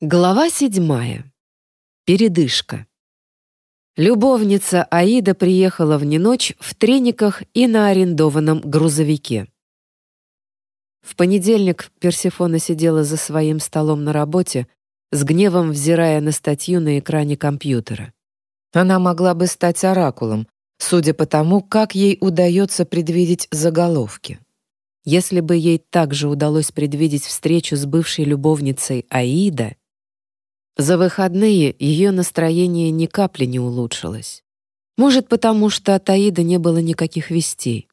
Глава седьмая. Передышка. Любовница Аида приехала в неночь в трениках и на арендованном грузовике. В понедельник Персефона сидела за своим столом на работе, с гневом взирая на статью на экране компьютера. Она могла бы стать оракулом, судя по тому, как ей удается предвидеть заголовки. Если бы ей также удалось предвидеть встречу с бывшей любовницей Аида, за выходные ее настроение ни капли не улучшилось. Может, потому что от Аида не было никаких вестей.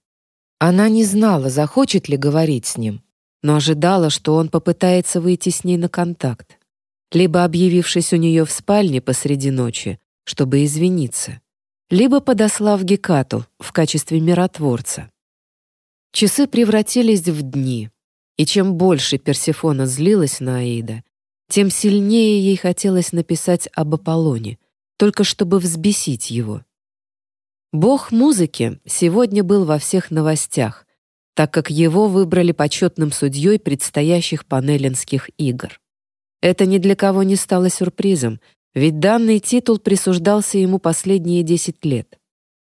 Она не знала, захочет ли говорить с ним, но ожидала, что он попытается выйти с ней на контакт, либо объявившись у нее в спальне посреди ночи, чтобы извиниться, либо подослав Гекату в качестве миротворца. Часы превратились в дни, и чем больше Персефона злилась на Аида, тем сильнее ей хотелось написать об Аполлоне, только чтобы взбесить его. Бог музыки сегодня был во всех новостях, так как его выбрали почетным судьей предстоящих панелинских игр. Это ни для кого не стало сюрпризом, ведь данный титул присуждался ему последние 10 лет.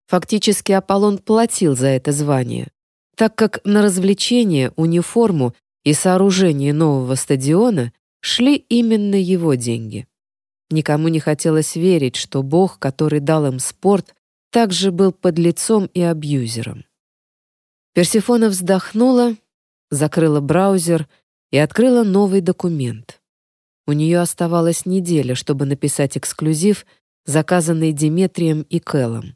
Фактически Аполлон платил за это звание, так как на развлечение, униформу и сооружение нового стадиона шли именно его деньги. Никому не хотелось верить, что Бог, который дал им спорт, также был подлецом и абьюзером. Персифона вздохнула, закрыла браузер и открыла новый документ. У нее оставалась неделя, чтобы написать эксклюзив, заказанный Диметрием и Кэллом.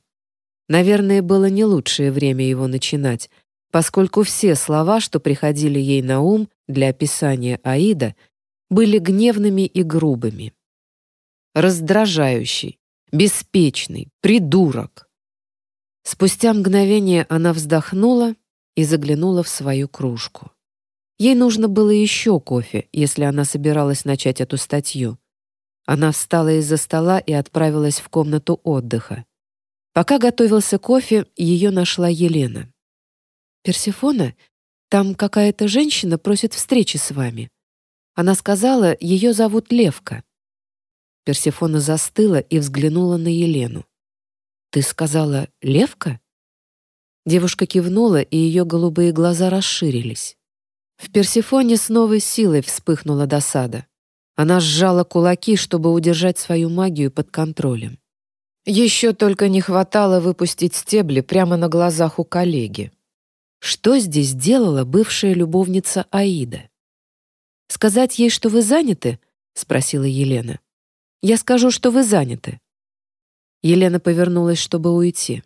Наверное, было не лучшее время его начинать, поскольку все слова, что приходили ей на ум для описания Аида — были гневными и грубыми. Раздражающий, беспечный, придурок. Спустя мгновение она вздохнула и заглянула в свою кружку. Ей нужно было еще кофе, если она собиралась начать эту статью. Она встала из-за стола и отправилась в комнату отдыха. Пока готовился кофе, ее нашла Елена. «Персифона, там какая-то женщина просит встречи с вами», она сказала, ее зовут Левка. Персефона застыла и взглянула на Елену. «Ты сказала Левка?» Девушка кивнула, и ее голубые глаза расширились. В Персефоне с новой силой вспыхнула досада. Она сжала кулаки, чтобы удержать свою магию под контролем. Еще только не хватало выпустить стебли прямо на глазах у коллеги. Что здесь делала бывшая любовница Аида? «Сказать ей, что вы заняты?» — спросила Елена. «Я скажу, что вы заняты». Елена повернулась, чтобы уйти.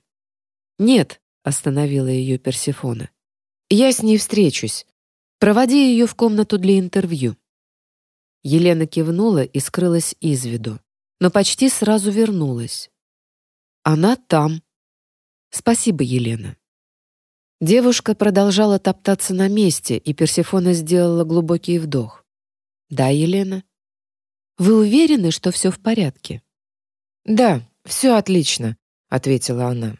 «Нет», — остановила ее Персефона. «Я с ней встречусь. Проводи ее в комнату для интервью». Елена кивнула и скрылась из виду, но почти сразу вернулась. «Она там». «Спасибо, Елена». Девушка продолжала топтаться на месте, и Персефона сделала глубокий вдох. «Да, Елена?» «Вы уверены, что все в порядке?» «Да, все отлично», — ответила она.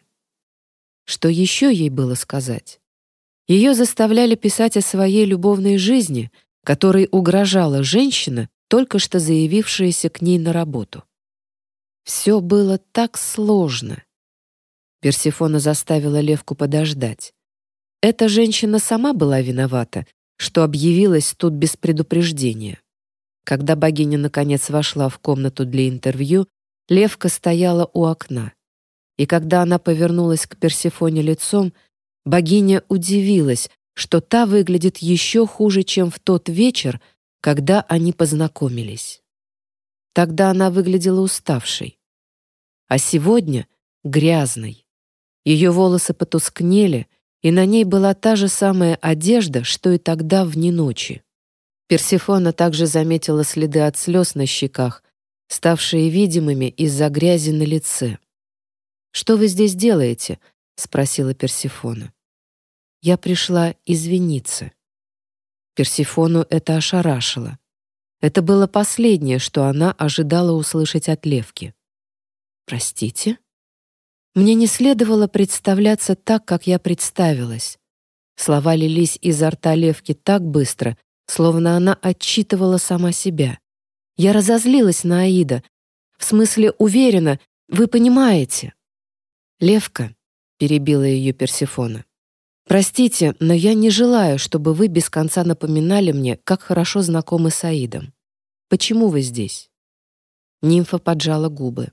Что еще ей было сказать? Ее заставляли писать о своей любовной жизни, которой угрожала женщина, только что заявившаяся к ней на работу. Все было так сложно. Персефона заставила Левку подождать. Эта женщина сама была виновата, что объявилась тут без предупреждения. Когда богиня наконец вошла в комнату для интервью, Левка стояла у окна. И когда она повернулась к Персефоне лицом, богиня удивилась, что та выглядит еще хуже, чем в тот вечер, когда они познакомились. Тогда она выглядела уставшей. А сегодня — грязной. Ее волосы потускнели, и на ней была та же самая одежда, что и тогда в ночи. Персефона также заметила следы от слез на щеках, ставшие видимыми из-за грязи на лице. «Что вы здесь делаете?» — спросила Персефона. «Я пришла извиниться». Персефону это ошарашило. Это было последнее, что она ожидала услышать от Левки. «Простите?» Мне не следовало представляться так, как я представилась. Слова лились изо рта Левки так быстро, словно она отчитывала сама себя. Я разозлилась на Аида. В смысле, уверена, вы понимаете. Левка, перебила ее Персефона. Простите, но я не желаю, чтобы вы без конца напоминали мне, как хорошо знакомы с Аидом. Почему вы здесь? Нимфа поджала губы.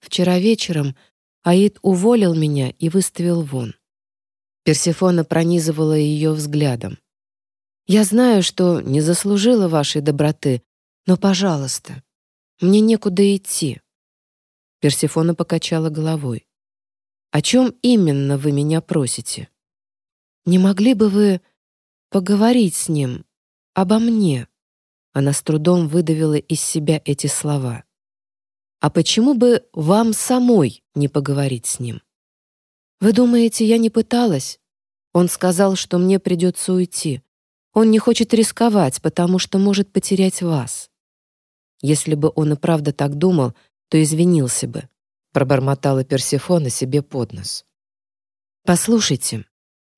Вчера вечером Аид уволил меня и выставил вон. Персефона пронизывала ее взглядом. «Я знаю, что не заслужила вашей доброты, но, пожалуйста, мне некуда идти». Персефона покачала головой. «О чем именно вы меня просите? Не могли бы вы поговорить с ним обо мне?» Она с трудом выдавила из себя эти слова. «А почему бы вам самой не поговорить с ним?» «Вы думаете, я не пыталась? Он сказал, что мне придется уйти. Он не хочет рисковать, потому что может потерять вас». Если бы он и правда так думал, то извинился бы, пробормотала Персефона себе под нос. «Послушайте,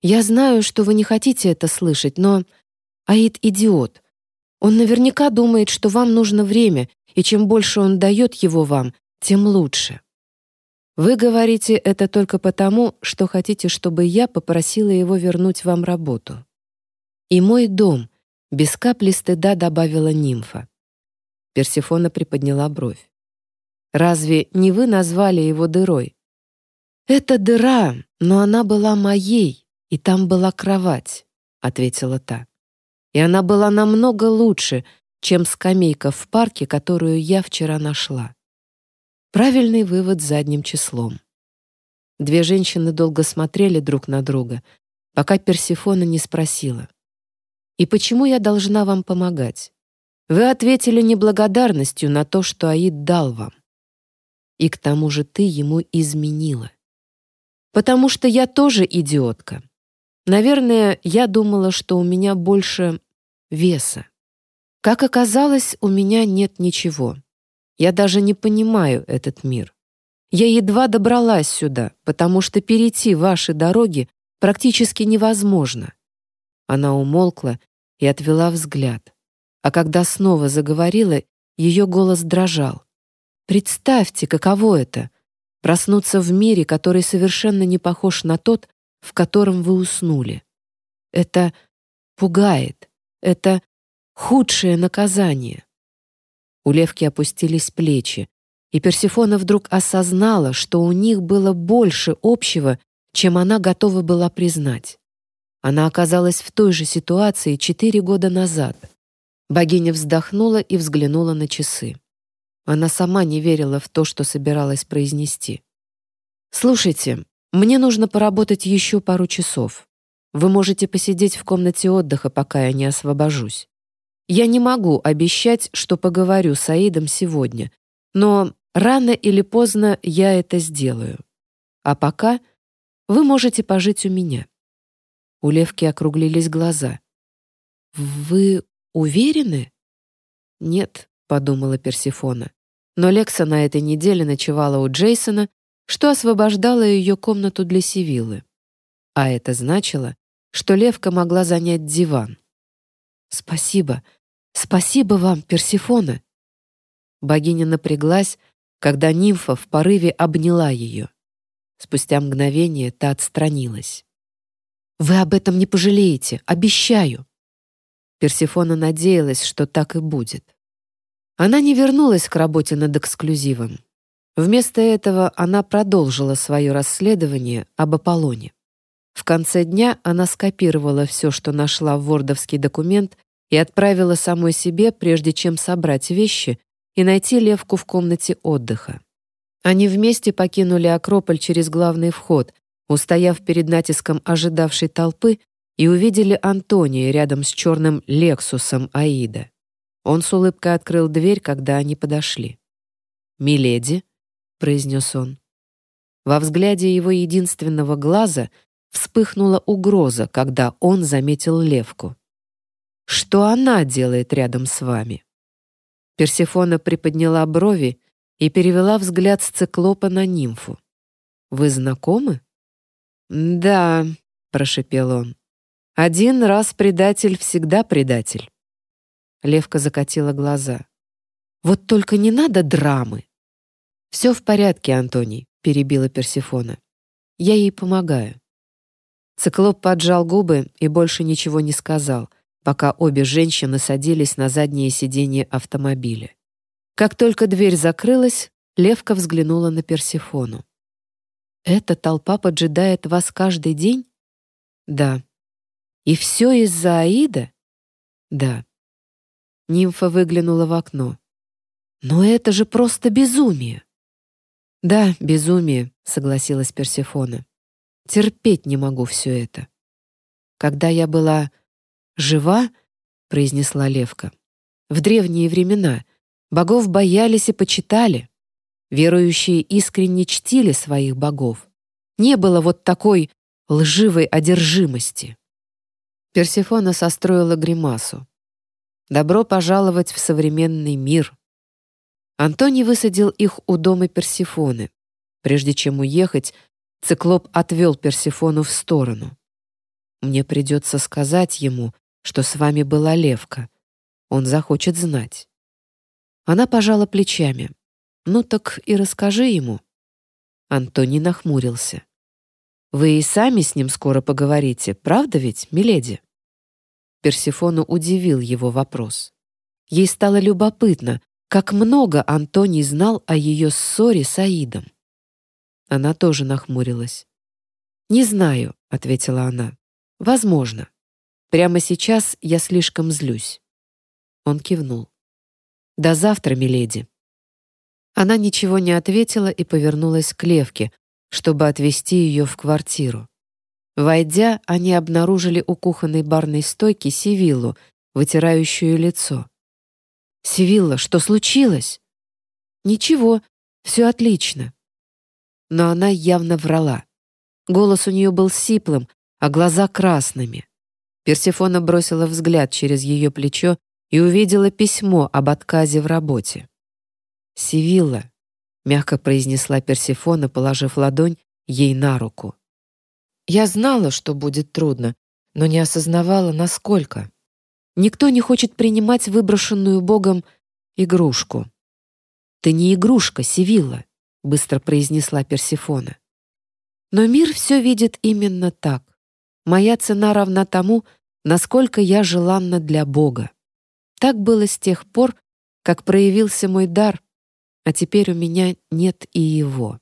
я знаю, что вы не хотите это слышать, но Аид — идиот. Он наверняка думает, что вам нужно время, и чем больше он дает его вам, тем лучше. Вы говорите это только потому, что хотите, чтобы я попросила его вернуть вам работу. И мой дом, без капли стыда добавила нимфа. Персефона приподняла бровь. Разве не вы назвали его дырой? Это дыра, но она была моей, и там была кровать, ответила та. И она была намного лучше, чем скамейка в парке, которую я вчера нашла. Правильный вывод задним числом. Две женщины долго смотрели друг на друга, пока Персефона не спросила. «И почему я должна вам помогать? Вы ответили неблагодарностью на то, что Аид дал вам. И к тому же ты ему изменила. Потому что я тоже идиотка. Наверное, я думала, что у меня больше веса. Как оказалось, у меня нет ничего. Я даже не понимаю этот мир. Я едва добралась сюда, потому что перейти ваши дороги практически невозможно. Она умолкла и отвела взгляд. А когда снова заговорила, ее голос дрожал. Представьте, каково это — проснуться в мире, который совершенно не похож на тот, в котором вы уснули. Это пугает. Это худшее наказание. У Левки опустились плечи, и Персефона вдруг осознала, что у них было больше общего, чем она готова была признать. Она оказалась в той же ситуации четыре года назад. Богиня вздохнула и взглянула на часы. Она сама не верила в то, что собиралась произнести. «Слушайте, мне нужно поработать еще пару часов. Вы можете посидеть в комнате отдыха, пока я не освобожусь. Я не могу обещать, что поговорю с Аидом сегодня, но рано или поздно я это сделаю. А пока вы можете пожить у меня». У Левки округлились глаза. «Вы уверены?» «Нет», — подумала Персифона. Но Лекса на этой неделе ночевала у Джейсона, что освобождало ее комнату для Сивиллы. А это значило, что Левка могла занять диван. «Спасибо», «Спасибо вам, Персифона!» Богиня напряглась, когда нимфа в порыве обняла ее. Спустя мгновение та отстранилась. «Вы об этом не пожалеете, обещаю!» Персифона надеялась, что так и будет. Она не вернулась к работе над эксклюзивом. Вместо этого она продолжила свое расследование об Аполлоне. В конце дня она скопировала все, что нашла в вордовский документ, и отправила самой себе, прежде чем собрать вещи и найти Левку в комнате отдыха. Они вместе покинули Акрополь через главный вход, устояв перед натиском ожидавшей толпы, и увидели Антония рядом с черным Лексусом Аида. Он с улыбкой открыл дверь, когда они подошли. «Миледи», — произнес он. Во взгляде его единственного глаза вспыхнула угроза, когда он заметил Левку. Что она делает рядом с вами?» Персефона приподняла брови и перевела взгляд с циклопа на нимфу. «Вы знакомы?» «Да», — прошепел он. «Один раз предатель, всегда предатель». Левка закатила глаза. Вот только не надо драмы». «Все в порядке, Антоний», — перебила Персифона. «Я ей помогаю». Циклоп поджал губы и больше ничего не сказал, пока обе женщины садились на заднее сиденье автомобиля. Как только дверь закрылась, Левка взглянула на Персифону. «Эта толпа поджидает вас каждый день?» «Да». «И все из-за Аида?» «Да». Нимфа выглянула в окно. «Но это же просто безумие!» «Да, безумие», — согласилась Персифона. «Терпеть не могу все это». «Когда я была жива», — произнесла Левка, — «в древние времена богов боялись и почитали. Верующие искренне чтили своих богов. Не было вот такой лживой одержимости». Персифона состроила гримасу. «Добро пожаловать в современный мир», Антоний высадил их у дома Персифоны. Прежде чем уехать, циклоп отвел Персифону в сторону. «Мне придется сказать ему, что с вами была Левка. Он захочет знать». Она пожала плечами. «Ну так и расскажи ему». Антоний нахмурился. «Вы и сами с ним скоро поговорите, правда ведь, миледи?» Персифону удивил его вопрос. Ей стало любопытно, как много Антоний знал о ее ссоре с Аидом. Она тоже нахмурилась. «Не знаю», — ответила она. «Возможно. Прямо сейчас я слишком злюсь». Он кивнул. «До завтра, миледи». Она ничего не ответила и повернулась к Левке, чтобы отвезти ее в квартиру. Войдя, они обнаружили у кухонной барной стойки Сивиллу, вытирающую лицо. «Сивилла, что случилось?» «Ничего, все отлично». Но она явно врала. Голос у нее был сиплым, а глаза красными. Персифона бросила взгляд через ее плечо и увидела письмо об отказе в работе. «Сивилла», — мягко произнесла Персифона, положив ладонь ей на руку. «Я знала, что будет трудно, но не осознавала, насколько. Никто не хочет принимать выброшенную Богом игрушку. «Ты не игрушка, Сивилла», — быстро произнесла Персифона. «Но мир все видит именно так. Моя цена равна тому, насколько я желанна для Бога. Так было с тех пор, как проявился мой дар, а теперь у меня нет и его».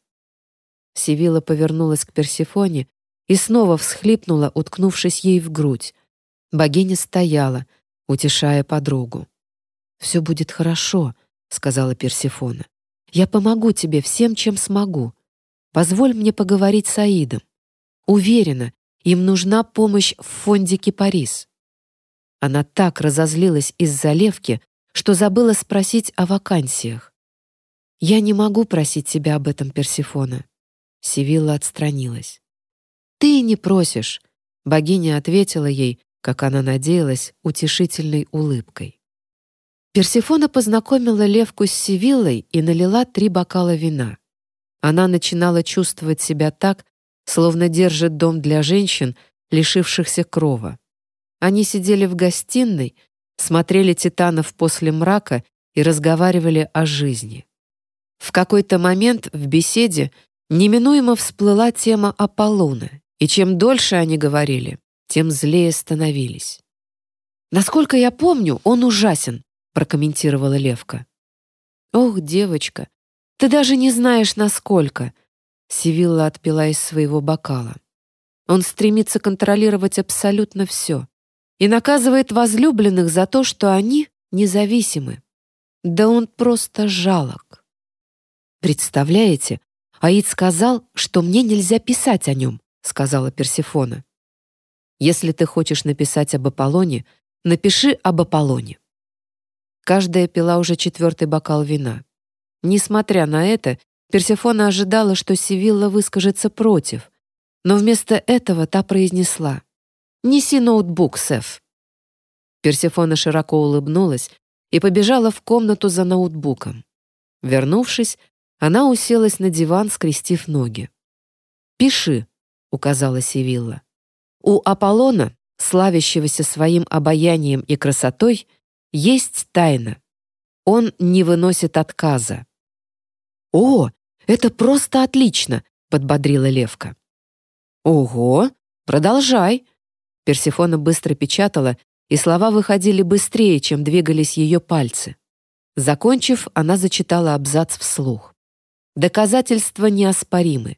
Сивилла повернулась к Персифоне и снова всхлипнула, уткнувшись ей в грудь. Богиня стояла, утешая подругу. «Все будет хорошо», — сказала Персифона. «Я помогу тебе всем, чем смогу. Позволь мне поговорить с Аидом. Уверена, им нужна помощь в фонде Кипарис». Она так разозлилась из-за Левки, что забыла спросить о вакансиях. «Я не могу просить тебя об этом, Персифона». Сивилла отстранилась. «Ты не просишь», — богиня ответила ей, как она надеялась, утешительной улыбкой. Персифона познакомила Левку с Сивиллой и налила три бокала вина. Она начинала чувствовать себя так, словно держит дом для женщин, лишившихся крова. Они сидели в гостиной, смотрели «Титанов» после мрака и разговаривали о жизни. В какой-то момент в беседе неминуемо всплыла тема Аполлона, и чем дольше они говорили, тем злее становились. «Насколько я помню, он ужасен», — прокомментировала Левка. «Ох, девочка, ты даже не знаешь, насколько», — Сивилла отпила из своего бокала. «Он стремится контролировать абсолютно все и наказывает возлюбленных за то, что они независимы. Да он просто жалок». «Представляете, Аид сказал, что мне нельзя писать о нем», — сказала Персифона. Если ты хочешь написать об Аполлоне, напиши об Аполлоне. Каждая пила уже четвертый бокал вина. Несмотря на это, Персефона ожидала, что Сивилла выскажется против, но вместо этого та произнесла «Неси ноутбук, Сеф». Персефона широко улыбнулась и побежала в комнату за ноутбуком. Вернувшись, она уселась на диван, скрестив ноги. «Пиши», — указала Сивилла. У Аполлона, славящегося своим обаянием и красотой, есть тайна. Он не выносит отказа. «О, это просто отлично!» — подбодрила Левка. «Ого! Продолжай!» Персифона быстро печатала, и слова выходили быстрее, чем двигались ее пальцы. Закончив, она зачитала абзац вслух. Доказательства неоспоримы.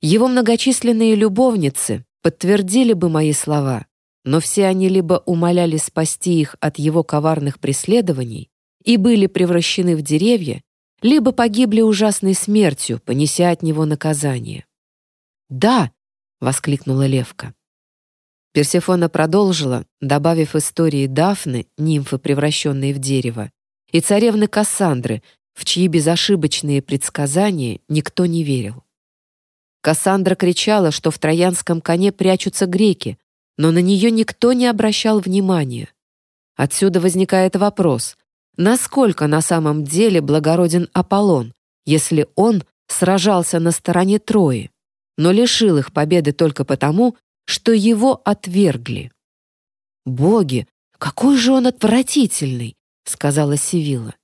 Его многочисленные любовницы подтвердили бы мои слова, но все они либо умоляли спасти их от его коварных преследований и были превращены в деревья, либо погибли ужасной смертью, понеся от него наказание. «Да!» — воскликнула Левка. Персефона продолжила, добавив истории Дафны, нимфы, превращенные в дерево, и царевны Кассандры, в чьи безошибочные предсказания никто не верил. Кассандра кричала, что в троянском коне прячутся греки, но на нее никто не обращал внимания. Отсюда возникает вопрос, насколько на самом деле благороден Аполлон, если он сражался на стороне Трои, но лишил их победы только потому, что его отвергли. «Боги, какой же он отвратительный!» — сказала Сивила.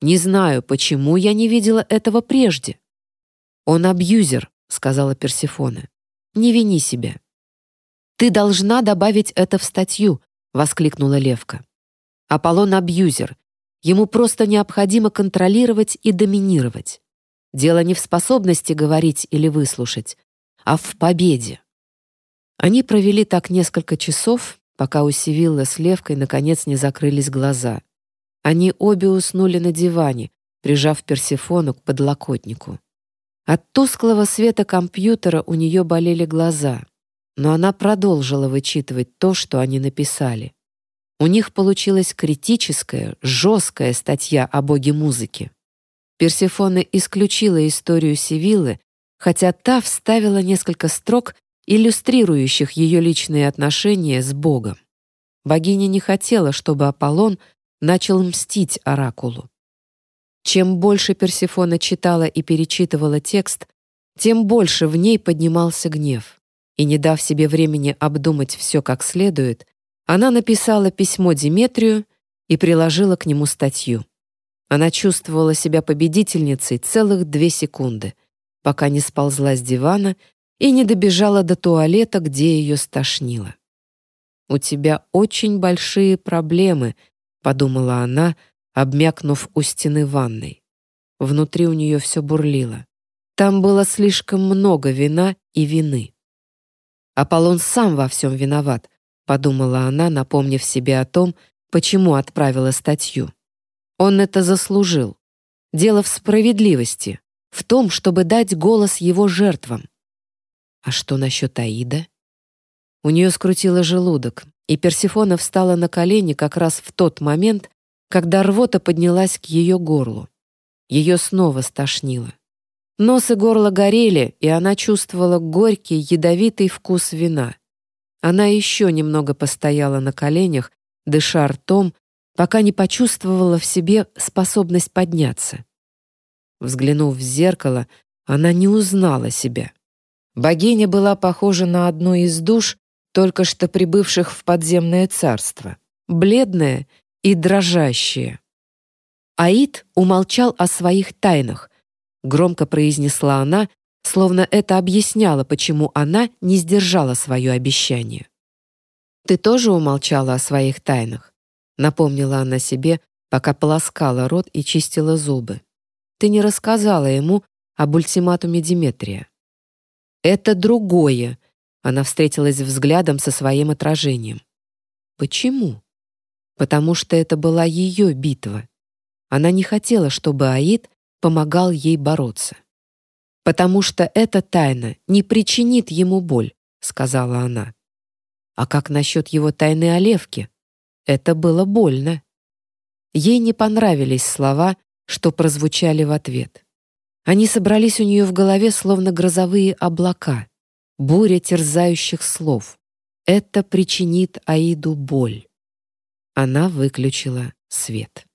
«Не знаю, почему я не видела этого прежде». «Он абьюзер», — сказала Персифона. «Не вини себя». «Ты должна добавить это в статью», — воскликнула Левка. «Аполлон — абьюзер. Ему просто необходимо контролировать и доминировать. Дело не в способности говорить или выслушать, а в победе». Они провели так несколько часов, пока у Сивиллы с Левкой наконец не закрылись глаза. Они обе уснули на диване, прижав Персифону к подлокотнику. От тусклого света компьютера у нее болели глаза, но она продолжила вычитывать то, что они написали. У них получилась критическая, жесткая статья о боге музыки. Персифона исключила историю Сивиллы, хотя та вставила несколько строк, иллюстрирующих ее личные отношения с Богом. Богиня не хотела, чтобы Аполлон начал мстить оракулу. Чем больше Персефона читала и перечитывала текст, тем больше в ней поднимался гнев. И не дав себе времени обдумать все как следует, она написала письмо Диметрию и приложила к нему статью. Она чувствовала себя победительницей целых две секунды, пока не сползла с дивана и не добежала до туалета, где ее стошнило. «У тебя очень большие проблемы», — подумала она, обмякнув у стены ванной. Внутри у нее все бурлило. Там было слишком много вина и вины. Аполлон сам во всем виноват, подумала она, напомнив себе о том, почему отправила статью. Он это заслужил. Дело в справедливости, в том, чтобы дать голос его жертвам. А что насчет Аида? У нее скрутило желудок, и Персифона встала на колени как раз в тот момент, когда рвота поднялась к ее горлу. Ее снова стошнило. Нос и горло горели, и она чувствовала горький, ядовитый вкус вина. Она еще немного постояла на коленях, дыша ртом, пока не почувствовала в себе способность подняться. Взглянув в зеркало, она не узнала себя. Богиня была похожа на одну из душ, только что прибывших в подземное царство, бледная и дрожащая. Аид умолчал о своих тайнах, громко произнесла она, словно это объясняло, почему она не сдержала свое обещание. «Ты тоже умолчала о своих тайнах», напомнила она себе, пока полоскала рот и чистила зубы. «Ты не рассказала ему об ультиматуме Диметрия». «Это другое», она встретилась взглядом со своим отражением. Почему? Потому что это была ее битва. Она не хотела, чтобы Аид помогал ей бороться. «Потому что эта тайна не причинит ему боль», — сказала она. А как насчет его тайны о Левке? Это было больно. Ей не понравились слова, что прозвучали в ответ. Они собрались у нее в голове, словно грозовые облака буря терзающих слов. Это причинит Аиду боль. Она выключила свет.